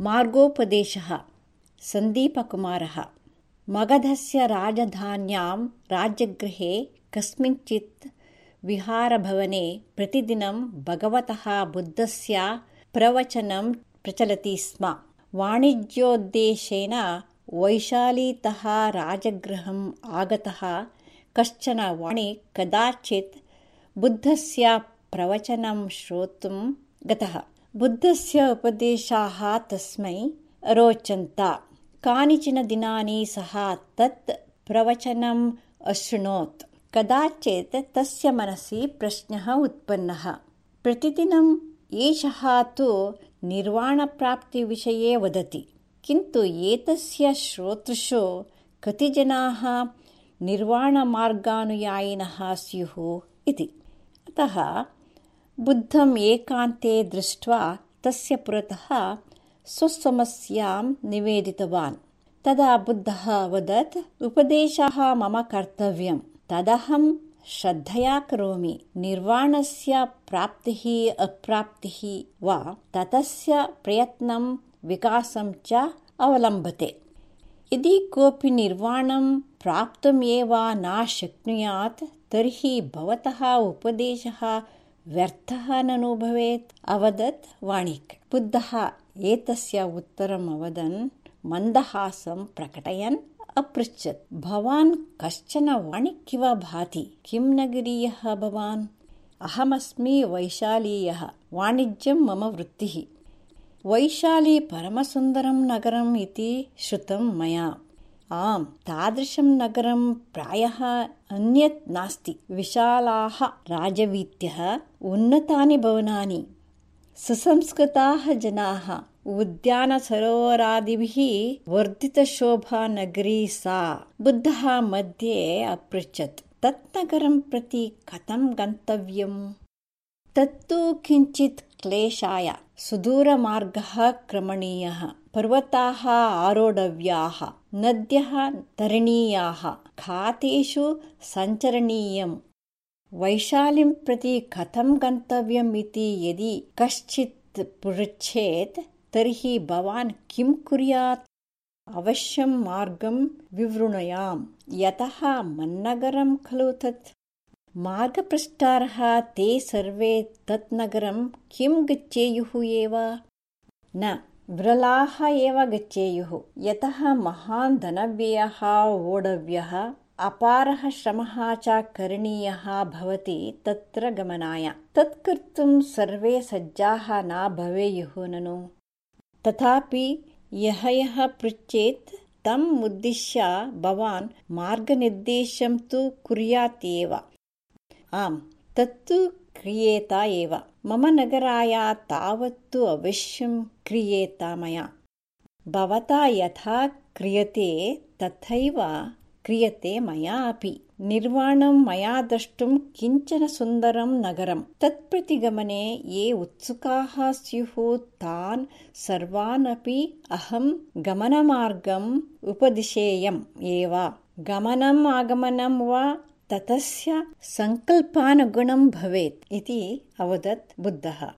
मार्गोपदेशः। सन्दीपकुमारः। मगधस्य राजधान्यां राज्यगृहे कस्मिंश्चित् विहारभवने प्रतिदिनं भगवतः बुद्धस्य प्रवचनं प्रचलति स्म। वाणिज्योद्देशेन वैशालीतः राजगृहम् आगतः कश्चन वाणि कदाचित् बुद्धस्य प्रवचनं श्रोतुं गतः बुद्धस्य उपदेशाः तस्मै अरोचन्त कानिचन दिनानि सः तत् प्रवचनम् अशृणोत् कदाचित् तस्य मनसि प्रश्नः उत्पन्नः। प्रतिदिनम् एषः तु निर्वाणप्राप्तिविषये वदति। किन्तु एतस्य श्रोतृषु कति जनाः निर्वाणमार्गानुयायिनः स्युः इति। अतः बुद्धम् एकान्ते दृष्ट्वा तस्य पुरतः स्वसमस्यां निवेदितवान्। तदा बुद्धः अवदत् उपदेशः मम कर्तव्यं। तदहं श्रद्धया करोमि। निर्वाणस्य प्राप्तिः अप्राप्तिः वा ततस्य प्रयत्नं विकासं च अवलम्बते यदि कोऽपि निर्वाणं प्राप्तुमेव न शक्नुयात् तर्हि भवतः उपदेशः व्यर्थः ननु भवेत्। अवदत् वाणिक्। बुद्धः एतस्य उत्तरम् अवदन् मन्दहासं प्रकटयन् अपृच्छत्। भवान् कश्चन वाणिक् इव भाति। किं नगरीयः भवान्? अहमस्मि वैशालीयः। वाणिज्यं मम वृत्तिः। वैशाली परमसुन्दरं नगरम् इति श्रुतं मया आम् तादृशं नगरं प्रायः अन्यत् नास्ति। विशालाः राजवीत्यः उन्नतानि भवनानि। सुसंस्कृताः जनाः उद्यानसरोवरादिभिः वर्धितशोभा नगरी सा बुद्धः मध्ये अपृच्छत्। तत् नगरं प्रति कथं गन्तव्यम्? तत्तु किञ्चित् क्लेशाय। सुदूरमार्गः क्रमणीयः। पर्वताः आरोढव्याः नद्यः तरणीयाः खातेषु सञ्चरणीयम्। वैशालीं प्रति कथं गन्तव्यम् इति यदि कश्चित् पृच्छेत् तर्हि भवान् किं कुर्यात्? अवश्यं मार्गं विवृणुयाम्। यतः मन्नगरं खलु तत्? मार्गप्रष्टारः ते सर्वे तत् नगरं किं गच्छेयुः एव? न विरलाः एव गच्छेयुः। यतः महान् धनव्ययः वोढव्यः अपारः श्रमः च करणीयः भवति तत्र गमनाय। तत् कर्तुं सर्वे सज्जाः न भवेयुः ननु। तथापि यः यः पृच्छेत् तम् उद्दिश्य भवान् मार्गनिर्देशं तु कुर्यात् एव। आम् तत्तु क्रियेत एव मम नगराय तावत्तु अवश्यं क्रियेत मया। भवता यथा क्रियते तथैव क्रियते मया अपि निर्वाणं मया द्रष्टुं किञ्चन सुन्दरं नगरं। तत्प्रतिगमने ये उत्सुकाः स्युः तान् सर्वान् अपि अहं गमनमार्गम् उपदिशेयम् एव। गमनम् आगमनं वा ततस्य सङ्कल्पानुगुणं भवेत् इति अवदत् बुद्धः